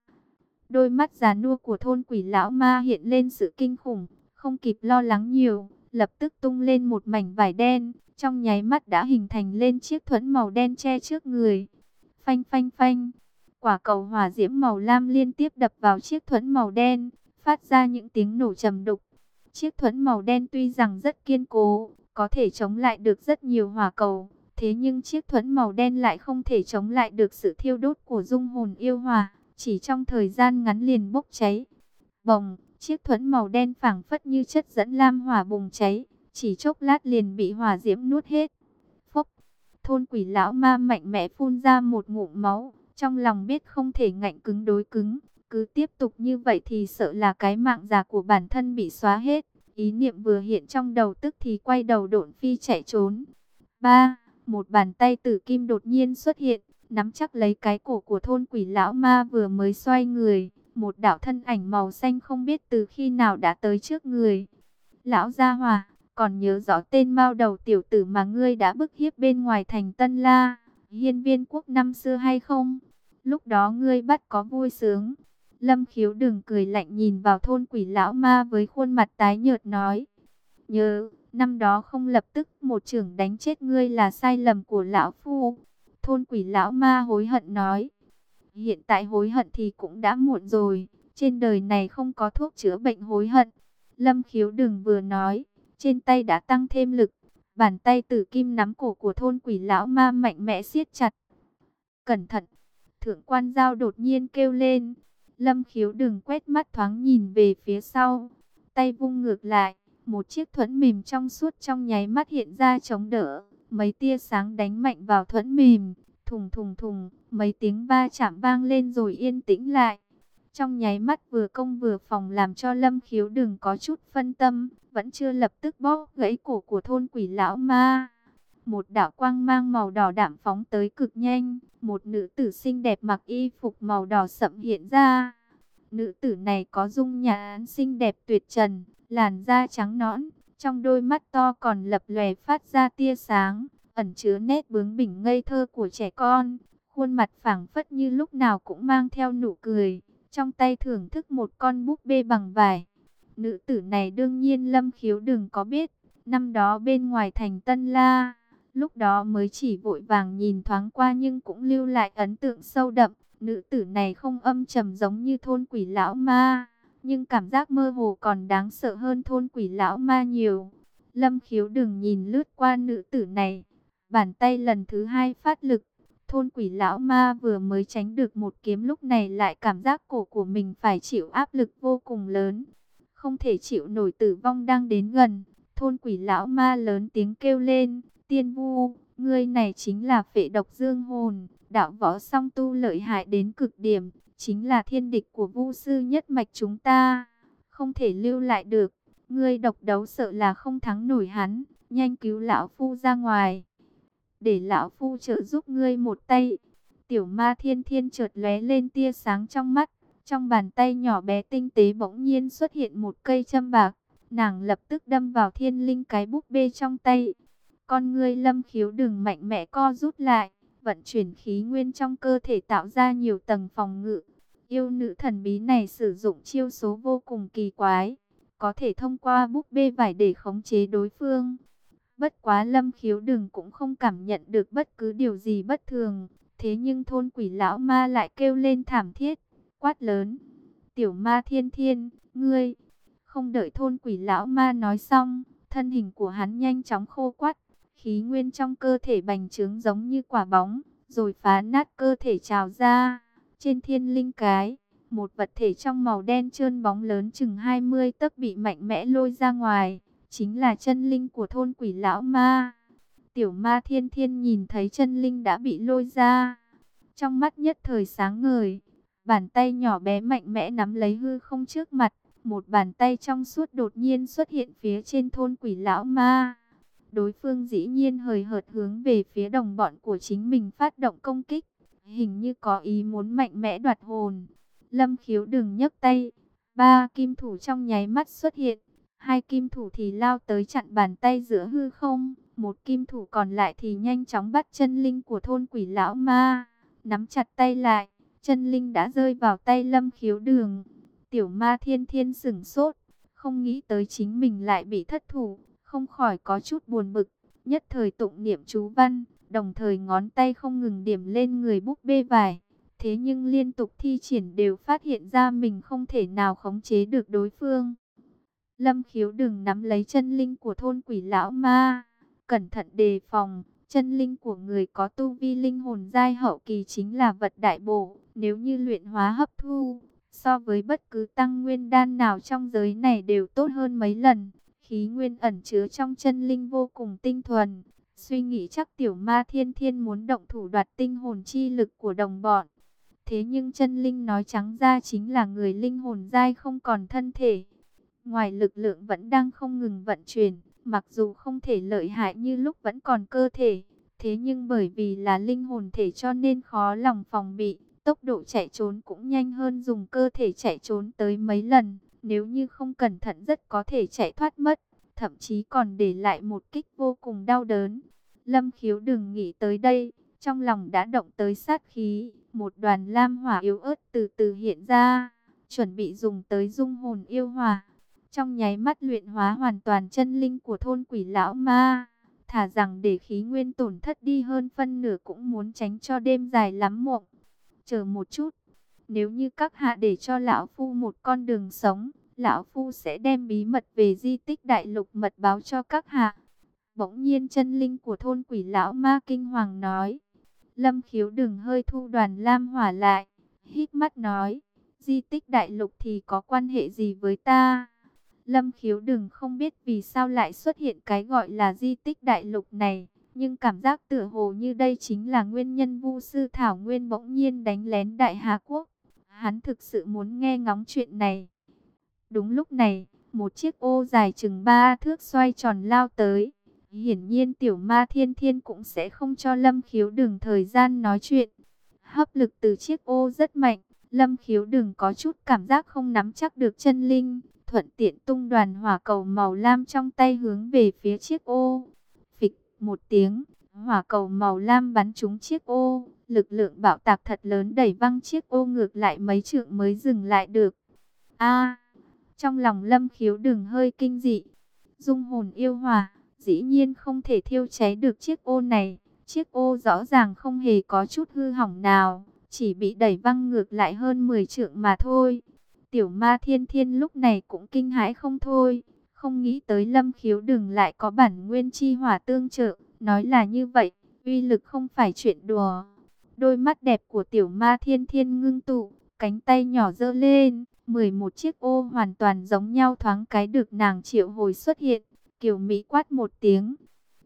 Đôi mắt già nua của thôn quỷ lão ma hiện lên sự kinh khủng, không kịp lo lắng nhiều, lập tức tung lên một mảnh vải đen, trong nháy mắt đã hình thành lên chiếc thuẫn màu đen che trước người. Phanh phanh phanh, quả cầu hỏa diễm màu lam liên tiếp đập vào chiếc thuẫn màu đen, phát ra những tiếng nổ trầm đục. Chiếc thuẫn màu đen tuy rằng rất kiên cố, có thể chống lại được rất nhiều hỏa cầu, thế nhưng chiếc thuẫn màu đen lại không thể chống lại được sự thiêu đốt của dung hồn yêu hòa chỉ trong thời gian ngắn liền bốc cháy. Bồng, Chiếc thuẫn màu đen phảng phất như chất dẫn lam hỏa bùng cháy, chỉ chốc lát liền bị hỏa diễm nuốt hết. Phốc, thôn quỷ lão ma mạnh mẽ phun ra một ngụm máu, trong lòng biết không thể ngạnh cứng đối cứng, cứ tiếp tục như vậy thì sợ là cái mạng già của bản thân bị xóa hết. Ý niệm vừa hiện trong đầu tức thì quay đầu độn phi chạy trốn. Ba, một bàn tay tử kim đột nhiên xuất hiện, nắm chắc lấy cái cổ của thôn quỷ lão ma vừa mới xoay người một đạo thân ảnh màu xanh không biết từ khi nào đã tới trước người. Lão Gia Hòa, còn nhớ rõ tên mao đầu tiểu tử mà ngươi đã bức hiếp bên ngoài thành Tân La, hiên viên quốc năm xưa hay không? Lúc đó ngươi bắt có vui sướng. Lâm khiếu đừng cười lạnh nhìn vào thôn quỷ lão ma với khuôn mặt tái nhợt nói. Nhớ, năm đó không lập tức, một trưởng đánh chết ngươi là sai lầm của lão phu. Thôn quỷ lão ma hối hận nói. Hiện tại hối hận thì cũng đã muộn rồi. Trên đời này không có thuốc chữa bệnh hối hận. Lâm khiếu đừng vừa nói. Trên tay đã tăng thêm lực. Bàn tay tử kim nắm cổ của thôn quỷ lão ma mạnh mẽ siết chặt. Cẩn thận. Thượng quan giao đột nhiên kêu lên. Lâm khiếu đừng quét mắt thoáng nhìn về phía sau. Tay vung ngược lại. Một chiếc thuẫn mềm trong suốt trong nháy mắt hiện ra chống đỡ. Mấy tia sáng đánh mạnh vào thuẫn mềm. Thùng thùng thùng. Mấy tiếng va chạm vang lên rồi yên tĩnh lại. Trong nháy mắt vừa công vừa phòng làm cho lâm khiếu đừng có chút phân tâm. Vẫn chưa lập tức bóp gãy cổ của thôn quỷ lão ma một đạo quang mang màu đỏ đạm phóng tới cực nhanh, một nữ tử xinh đẹp mặc y phục màu đỏ sậm hiện ra. Nữ tử này có dung nhãn xinh đẹp tuyệt trần, làn da trắng nõn, trong đôi mắt to còn lập lòe phát ra tia sáng, ẩn chứa nét bướng bỉnh ngây thơ của trẻ con. Khuôn mặt phảng phất như lúc nào cũng mang theo nụ cười, trong tay thưởng thức một con búp bê bằng vải. Nữ tử này đương nhiên Lâm Khiếu đừng có biết, năm đó bên ngoài thành Tân La, Lúc đó mới chỉ vội vàng nhìn thoáng qua nhưng cũng lưu lại ấn tượng sâu đậm. Nữ tử này không âm trầm giống như thôn quỷ lão ma, nhưng cảm giác mơ hồ còn đáng sợ hơn thôn quỷ lão ma nhiều. Lâm khiếu đừng nhìn lướt qua nữ tử này, bàn tay lần thứ hai phát lực. Thôn quỷ lão ma vừa mới tránh được một kiếm lúc này lại cảm giác cổ của mình phải chịu áp lực vô cùng lớn. Không thể chịu nổi tử vong đang đến gần. Thôn quỷ lão ma lớn tiếng kêu lên, Tiên vu, ngươi này chính là phệ độc dương hồn, đạo võ song tu lợi hại đến cực điểm, chính là thiên địch của vu sư nhất mạch chúng ta, không thể lưu lại được. Ngươi độc đấu sợ là không thắng nổi hắn, nhanh cứu lão phu ra ngoài. Để lão phu trợ giúp ngươi một tay. Tiểu ma thiên thiên chợt lóe lên tia sáng trong mắt, trong bàn tay nhỏ bé tinh tế bỗng nhiên xuất hiện một cây châm bạc. Nàng lập tức đâm vào thiên linh cái búp bê trong tay, con ngươi lâm khiếu đừng mạnh mẽ co rút lại, vận chuyển khí nguyên trong cơ thể tạo ra nhiều tầng phòng ngự. Yêu nữ thần bí này sử dụng chiêu số vô cùng kỳ quái, có thể thông qua búp bê vải để khống chế đối phương. Bất quá lâm khiếu đừng cũng không cảm nhận được bất cứ điều gì bất thường, thế nhưng thôn quỷ lão ma lại kêu lên thảm thiết, quát lớn. Tiểu ma thiên thiên, ngươi, không đợi thôn quỷ lão ma nói xong, thân hình của hắn nhanh chóng khô quắt, khí nguyên trong cơ thể bành trướng giống như quả bóng, rồi phá nát cơ thể trào ra. Trên thiên linh cái, một vật thể trong màu đen trơn bóng lớn chừng 20 tấc bị mạnh mẽ lôi ra ngoài, chính là chân linh của thôn quỷ lão ma. Tiểu ma thiên thiên nhìn thấy chân linh đã bị lôi ra, trong mắt nhất thời sáng ngời, bàn tay nhỏ bé mạnh mẽ nắm lấy hư không trước mặt, một bàn tay trong suốt đột nhiên xuất hiện phía trên thôn quỷ lão ma. Đối phương dĩ nhiên hời hợt hướng về phía đồng bọn của chính mình phát động công kích. Hình như có ý muốn mạnh mẽ đoạt hồn. Lâm khiếu đừng nhấc tay. Ba kim thủ trong nháy mắt xuất hiện. Hai kim thủ thì lao tới chặn bàn tay giữa hư không. Một kim thủ còn lại thì nhanh chóng bắt chân linh của thôn quỷ lão ma. Nắm chặt tay lại. Chân linh đã rơi vào tay lâm khiếu đường. Tiểu ma thiên thiên sửng sốt. Không nghĩ tới chính mình lại bị thất thủ không khỏi có chút buồn bực, nhất thời tụng niệm chú văn, đồng thời ngón tay không ngừng điểm lên người búp bê vải. Thế nhưng liên tục thi triển đều phát hiện ra mình không thể nào khống chế được đối phương. Lâm khiếu đừng nắm lấy chân linh của thôn quỷ lão ma, cẩn thận đề phòng. Chân linh của người có tu vi linh hồn giai hậu kỳ chính là vật đại bổ, nếu như luyện hóa hấp thu, so với bất cứ tăng nguyên đan nào trong giới này đều tốt hơn mấy lần. Khí nguyên ẩn chứa trong chân linh vô cùng tinh thuần. Suy nghĩ chắc tiểu ma thiên thiên muốn động thủ đoạt tinh hồn chi lực của đồng bọn. Thế nhưng chân linh nói trắng ra chính là người linh hồn dai không còn thân thể. Ngoài lực lượng vẫn đang không ngừng vận chuyển, mặc dù không thể lợi hại như lúc vẫn còn cơ thể. Thế nhưng bởi vì là linh hồn thể cho nên khó lòng phòng bị, tốc độ chạy trốn cũng nhanh hơn dùng cơ thể chạy trốn tới mấy lần. Nếu như không cẩn thận rất có thể chạy thoát mất, thậm chí còn để lại một kích vô cùng đau đớn. Lâm khiếu đừng nghĩ tới đây, trong lòng đã động tới sát khí, một đoàn lam hỏa yếu ớt từ từ hiện ra, chuẩn bị dùng tới dung hồn yêu hỏa. Trong nháy mắt luyện hóa hoàn toàn chân linh của thôn quỷ lão ma, thả rằng để khí nguyên tổn thất đi hơn phân nửa cũng muốn tránh cho đêm dài lắm mộng. Chờ một chút, nếu như các hạ để cho lão phu một con đường sống, lão phu sẽ đem bí mật về di tích đại lục mật báo cho các hạ. Bỗng nhiên chân linh của thôn quỷ lão ma kinh hoàng nói. Lâm khiếu đừng hơi thu đoàn lam hỏa lại, hít mắt nói, di tích đại lục thì có quan hệ gì với ta? Lâm khiếu đừng không biết vì sao lại xuất hiện cái gọi là di tích đại lục này, nhưng cảm giác tựa hồ như đây chính là nguyên nhân vu sư Thảo Nguyên bỗng nhiên đánh lén Đại Hà Quốc. Hắn thực sự muốn nghe ngóng chuyện này. Đúng lúc này, một chiếc ô dài chừng ba thước xoay tròn lao tới. Hiển nhiên tiểu ma thiên thiên cũng sẽ không cho Lâm khiếu đừng thời gian nói chuyện. Hấp lực từ chiếc ô rất mạnh, Lâm khiếu đừng có chút cảm giác không nắm chắc được chân linh. Thuận tiện tung đoàn hỏa cầu màu lam trong tay hướng về phía chiếc ô. Phịch một tiếng, hỏa cầu màu lam bắn trúng chiếc ô. Lực lượng bạo tạc thật lớn đẩy văng chiếc ô ngược lại mấy trượng mới dừng lại được. A trong lòng lâm khiếu đừng hơi kinh dị. Dung hồn yêu hòa dĩ nhiên không thể thiêu cháy được chiếc ô này. Chiếc ô rõ ràng không hề có chút hư hỏng nào, chỉ bị đẩy văng ngược lại hơn 10 trượng mà thôi. Tiểu ma thiên thiên lúc này cũng kinh hãi không thôi, không nghĩ tới lâm khiếu đừng lại có bản nguyên chi hỏa tương trợ, nói là như vậy, uy lực không phải chuyện đùa. Đôi mắt đẹp của tiểu ma thiên thiên ngưng tụ, cánh tay nhỏ dơ lên, 11 chiếc ô hoàn toàn giống nhau thoáng cái được nàng triệu hồi xuất hiện. Kiều Mỹ quát một tiếng.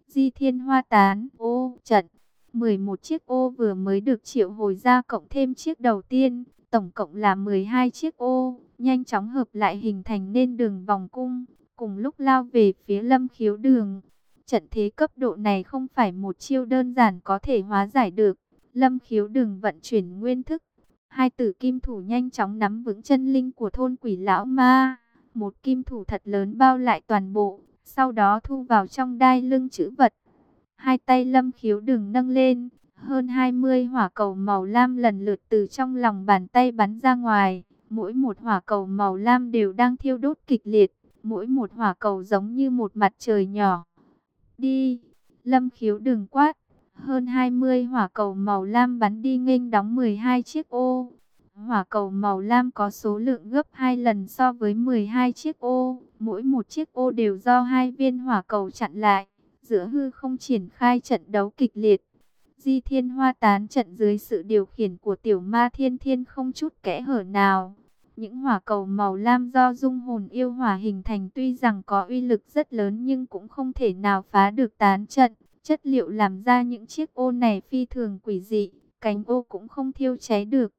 Di thiên hoa tán ô trận. 11 chiếc ô vừa mới được triệu hồi ra cộng thêm chiếc đầu tiên. Tổng cộng là 12 chiếc ô. Nhanh chóng hợp lại hình thành nên đường vòng cung. Cùng lúc lao về phía lâm khiếu đường. Trận thế cấp độ này không phải một chiêu đơn giản có thể hóa giải được. Lâm khiếu đường vận chuyển nguyên thức Hai tử kim thủ nhanh chóng nắm vững chân linh của thôn quỷ lão ma. Một kim thủ thật lớn bao lại toàn bộ, sau đó thu vào trong đai lưng chữ vật. Hai tay lâm khiếu đừng nâng lên, hơn 20 hỏa cầu màu lam lần lượt từ trong lòng bàn tay bắn ra ngoài. Mỗi một hỏa cầu màu lam đều đang thiêu đốt kịch liệt, mỗi một hỏa cầu giống như một mặt trời nhỏ. Đi, lâm khiếu đừng quát, hơn 20 hỏa cầu màu lam bắn đi nghênh đóng 12 chiếc ô. Hỏa cầu màu lam có số lượng gấp 2 lần so với 12 chiếc ô. Mỗi một chiếc ô đều do hai viên hỏa cầu chặn lại. Giữa hư không triển khai trận đấu kịch liệt. Di thiên hoa tán trận dưới sự điều khiển của tiểu ma thiên thiên không chút kẽ hở nào. Những hỏa cầu màu lam do dung hồn yêu hỏa hình thành tuy rằng có uy lực rất lớn nhưng cũng không thể nào phá được tán trận. Chất liệu làm ra những chiếc ô này phi thường quỷ dị, cánh ô cũng không thiêu cháy được.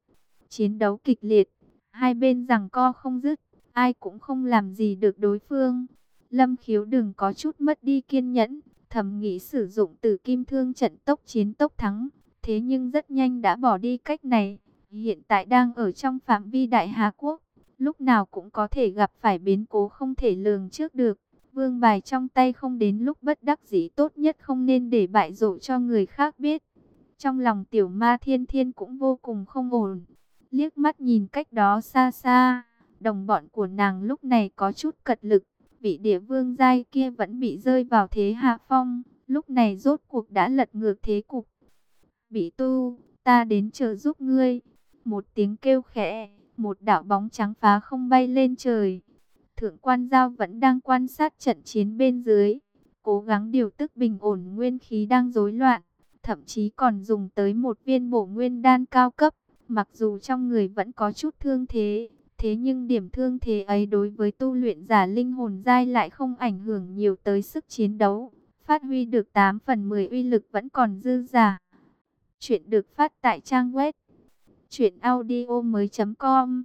Chiến đấu kịch liệt, hai bên rằng co không dứt, ai cũng không làm gì được đối phương. Lâm khiếu đừng có chút mất đi kiên nhẫn, thầm nghĩ sử dụng tử kim thương trận tốc chiến tốc thắng. Thế nhưng rất nhanh đã bỏ đi cách này, hiện tại đang ở trong phạm vi Đại Hà Quốc, lúc nào cũng có thể gặp phải biến cố không thể lường trước được. Vương bài trong tay không đến lúc bất đắc dĩ tốt nhất không nên để bại lộ cho người khác biết. Trong lòng tiểu ma thiên thiên cũng vô cùng không ổn. Liếc mắt nhìn cách đó xa xa, đồng bọn của nàng lúc này có chút cật lực. Vị địa vương giai kia vẫn bị rơi vào thế hạ phong, lúc này rốt cuộc đã lật ngược thế cục. Bị tu, ta đến chờ giúp ngươi. Một tiếng kêu khẽ, một đạo bóng trắng phá không bay lên trời. Thượng quan giao vẫn đang quan sát trận chiến bên dưới, cố gắng điều tức bình ổn nguyên khí đang rối loạn, thậm chí còn dùng tới một viên bổ nguyên đan cao cấp, mặc dù trong người vẫn có chút thương thế, thế nhưng điểm thương thế ấy đối với tu luyện giả linh hồn giai lại không ảnh hưởng nhiều tới sức chiến đấu, phát huy được 8 phần 10 uy lực vẫn còn dư giả. Chuyện được phát tại trang web truyện audio mới.com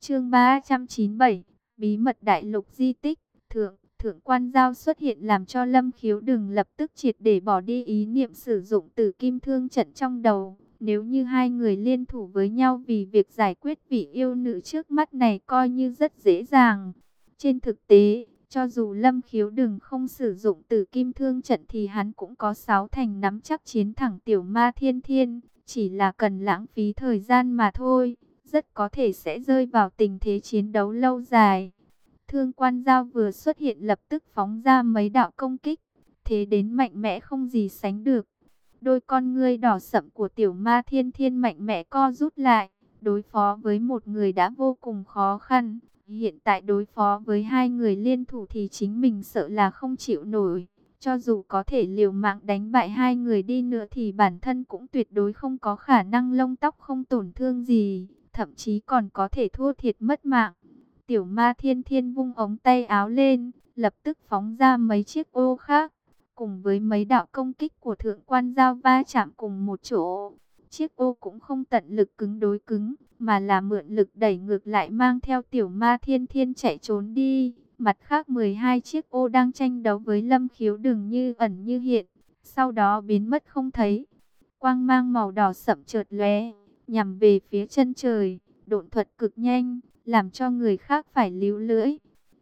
Chương 397 Bí mật đại lục di tích, thượng, thượng quan giao xuất hiện làm cho lâm khiếu đừng lập tức triệt để bỏ đi ý niệm sử dụng tử kim thương trận trong đầu. Nếu như hai người liên thủ với nhau vì việc giải quyết vị yêu nữ trước mắt này coi như rất dễ dàng. Trên thực tế, cho dù lâm khiếu đừng không sử dụng tử kim thương trận thì hắn cũng có sáu thành nắm chắc chiến thẳng tiểu ma thiên thiên, chỉ là cần lãng phí thời gian mà thôi rất có thể sẽ rơi vào tình thế chiến đấu lâu dài. Thương quan giao vừa xuất hiện lập tức phóng ra mấy đạo công kích, thế đến mạnh mẽ không gì sánh được. Đôi con ngươi đỏ sậm của tiểu ma thiên thiên mạnh mẽ co rút lại, đối phó với một người đã vô cùng khó khăn. Hiện tại đối phó với hai người liên thủ thì chính mình sợ là không chịu nổi. Cho dù có thể liều mạng đánh bại hai người đi nữa thì bản thân cũng tuyệt đối không có khả năng lông tóc không tổn thương gì, thậm chí còn có thể thua thiệt mất mạng. Tiểu ma thiên thiên vung ống tay áo lên, lập tức phóng ra mấy chiếc ô khác, cùng với mấy đạo công kích của thượng quan giao va chạm cùng một chỗ. Chiếc ô cũng không tận lực cứng đối cứng, mà là mượn lực đẩy ngược lại mang theo tiểu ma thiên thiên chạy trốn đi. Mặt khác 12 chiếc ô đang tranh đấu với lâm khiếu đường như ẩn như hiện, sau đó biến mất không thấy. Quang mang màu đỏ sậm chợt lóe, nhằm về phía chân trời, độn thuật cực nhanh, làm cho người khác phải líu lưỡi.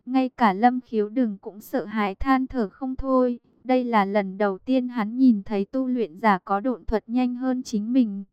Ngay cả lâm khiếu đường cũng sợ hãi than thở không thôi. Đây là lần đầu tiên hắn nhìn thấy tu luyện giả có độn thuật nhanh hơn chính mình.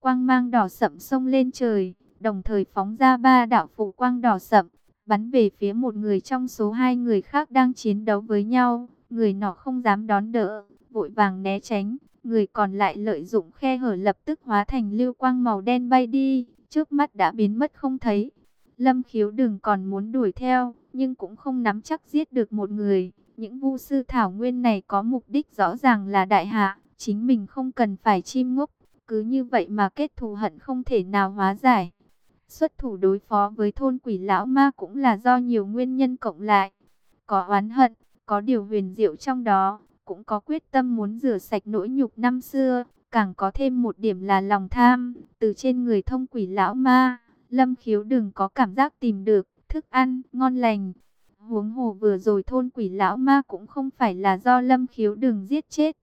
Quang mang đỏ sậm sông lên trời, đồng thời phóng ra ba đạo phụ quang đỏ sậm, bắn về phía một người trong số hai người khác đang chiến đấu với nhau. Người nọ không dám đón đỡ, vội vàng né tránh. Người còn lại lợi dụng khe hở lập tức hóa thành lưu quang màu đen bay đi, trước mắt đã biến mất không thấy. Lâm khiếu đừng còn muốn đuổi theo, nhưng cũng không nắm chắc giết được một người. Những vu sư thảo nguyên này có mục đích rõ ràng là đại hạ, chính mình không cần phải chim ngốc. Cứ như vậy mà kết thù hận không thể nào hóa giải. Xuất thủ đối phó với thôn quỷ lão ma cũng là do nhiều nguyên nhân cộng lại. Có oán hận, có điều huyền diệu trong đó, cũng có quyết tâm muốn rửa sạch nỗi nhục năm xưa, càng có thêm một điểm là lòng tham, từ trên người thông quỷ lão ma, lâm khiếu đừng có cảm giác tìm được, thức ăn, ngon lành. Huống hồ vừa rồi thôn quỷ lão ma cũng không phải là do lâm khiếu đừng giết chết.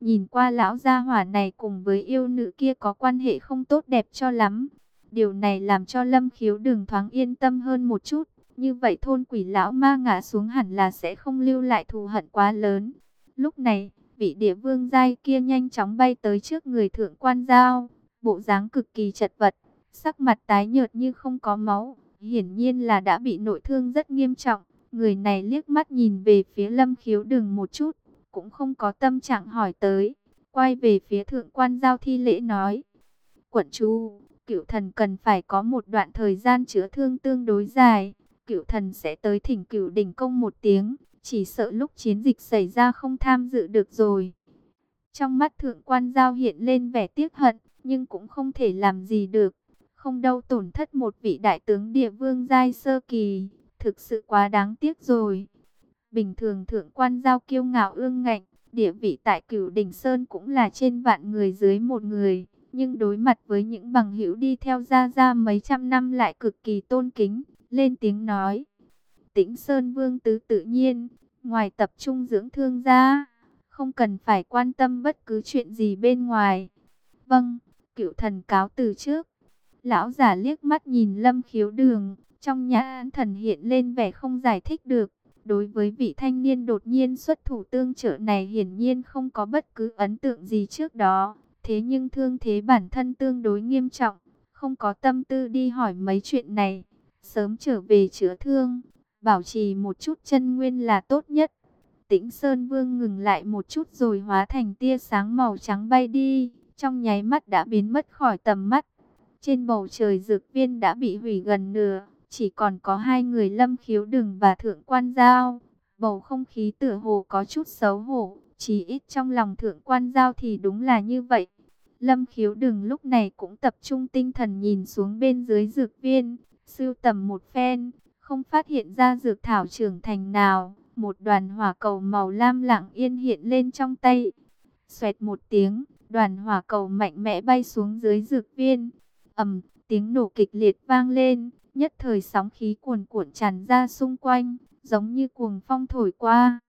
Nhìn qua lão gia hỏa này cùng với yêu nữ kia có quan hệ không tốt đẹp cho lắm. Điều này làm cho lâm khiếu đừng thoáng yên tâm hơn một chút. Như vậy thôn quỷ lão ma ngã xuống hẳn là sẽ không lưu lại thù hận quá lớn. Lúc này, vị địa vương giai kia nhanh chóng bay tới trước người thượng quan giao. Bộ dáng cực kỳ chật vật, sắc mặt tái nhợt như không có máu. Hiển nhiên là đã bị nội thương rất nghiêm trọng. Người này liếc mắt nhìn về phía lâm khiếu đừng một chút, cũng không có tâm trạng hỏi tới. Quay về phía thượng quan giao thi lễ nói. Quận chú, cựu thần cần phải có một đoạn thời gian chữa thương tương đối dài. Cựu thần sẽ tới thỉnh cựu đỉnh công một tiếng, chỉ sợ lúc chiến dịch xảy ra không tham dự được rồi. Trong mắt thượng quan giao hiện lên vẻ tiếc hận, nhưng cũng không thể làm gì được. Không đâu tổn thất một vị đại tướng địa vương giai sơ kỳ, thực sự quá đáng tiếc rồi. Bình thường thượng quan giao kiêu ngạo ương ngạnh, địa vị tại cửu đỉnh Sơn cũng là trên vạn người dưới một người. Nhưng đối mặt với những bằng hữu đi theo gia gia mấy trăm năm lại cực kỳ tôn kính, lên tiếng nói. Tĩnh Sơn Vương tứ tự nhiên, ngoài tập trung dưỡng thương ra, không cần phải quan tâm bất cứ chuyện gì bên ngoài. Vâng, cựu thần cáo từ trước. Lão giả liếc mắt nhìn lâm khiếu đường, trong nhã thần hiện lên vẻ không giải thích được. Đối với vị thanh niên đột nhiên xuất thủ tương trợ này hiển nhiên không có bất cứ ấn tượng gì trước đó. Thế nhưng thương thế bản thân tương đối nghiêm trọng, không có tâm tư đi hỏi mấy chuyện này. Sớm trở về chữa thương, bảo trì một chút chân nguyên là tốt nhất. Tĩnh Sơn Vương ngừng lại một chút rồi hóa thành tia sáng màu trắng bay đi, trong nháy mắt đã biến mất khỏi tầm mắt. Trên bầu trời dược viên đã bị hủy gần nửa, chỉ còn có hai người lâm khiếu đừng và thượng quan giao. Bầu không khí tựa hồ có chút xấu hổ, chỉ ít trong lòng thượng quan giao thì đúng là như vậy. Lâm khiếu đừng lúc này cũng tập trung tinh thần nhìn xuống bên dưới dược viên, sưu tầm một phen, không phát hiện ra dược thảo trưởng thành nào. Một đoàn hỏa cầu màu lam lặng yên hiện lên trong tay. Xoẹt một tiếng, đoàn hỏa cầu mạnh mẽ bay xuống dưới dược viên. ầm, tiếng nổ kịch liệt vang lên, nhất thời sóng khí cuồn cuộn tràn ra xung quanh, giống như cuồng phong thổi qua.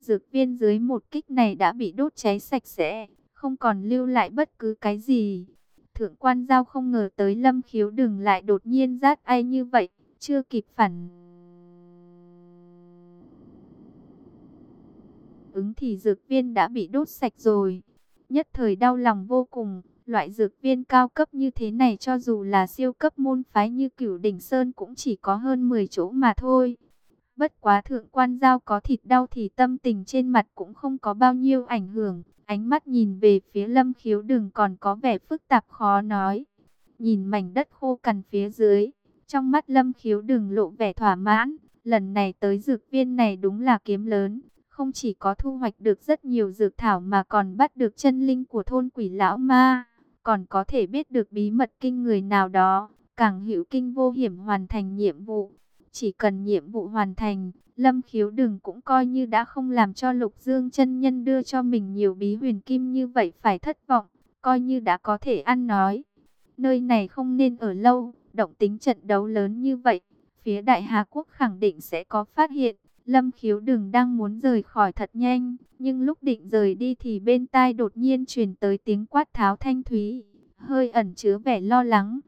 Dược viên dưới một kích này đã bị đốt cháy sạch sẽ, không còn lưu lại bất cứ cái gì. Thượng quan giao không ngờ tới lâm khiếu đừng lại đột nhiên rát ai như vậy, chưa kịp phản. Ứng thì dược viên đã bị đốt sạch rồi, nhất thời đau lòng vô cùng. Loại dược viên cao cấp như thế này cho dù là siêu cấp môn phái như cửu đỉnh Sơn cũng chỉ có hơn 10 chỗ mà thôi. Bất quá thượng quan giao có thịt đau thì tâm tình trên mặt cũng không có bao nhiêu ảnh hưởng. Ánh mắt nhìn về phía lâm khiếu đường còn có vẻ phức tạp khó nói. Nhìn mảnh đất khô cằn phía dưới, trong mắt lâm khiếu đừng lộ vẻ thỏa mãn. Lần này tới dược viên này đúng là kiếm lớn, không chỉ có thu hoạch được rất nhiều dược thảo mà còn bắt được chân linh của thôn quỷ lão ma, còn có thể biết được bí mật kinh người nào đó, càng hữu kinh vô hiểm hoàn thành nhiệm vụ. Chỉ cần nhiệm vụ hoàn thành, Lâm Khiếu đừng cũng coi như đã không làm cho Lục Dương chân nhân đưa cho mình nhiều bí huyền kim như vậy phải thất vọng, coi như đã có thể ăn nói. Nơi này không nên ở lâu, động tính trận đấu lớn như vậy, phía Đại Hà Quốc khẳng định sẽ có phát hiện. Lâm khiếu đừng đang muốn rời khỏi thật nhanh, nhưng lúc định rời đi thì bên tai đột nhiên truyền tới tiếng quát tháo thanh thúy, hơi ẩn chứa vẻ lo lắng.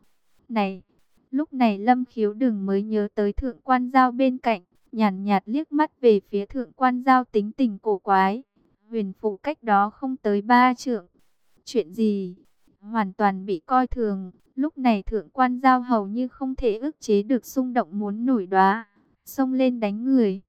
Này, lúc này lâm khiếu đừng mới nhớ tới thượng quan giao bên cạnh, nhàn nhạt, liếc mắt về phía thượng quan giao tính tình cổ quái. Huyền phụ cách đó không tới ba trượng. Chuyện gì? Hoàn toàn bị coi thường, lúc này thượng quan giao hầu như không thể ức chế được xung động muốn nổi đoá, xông lên đánh người.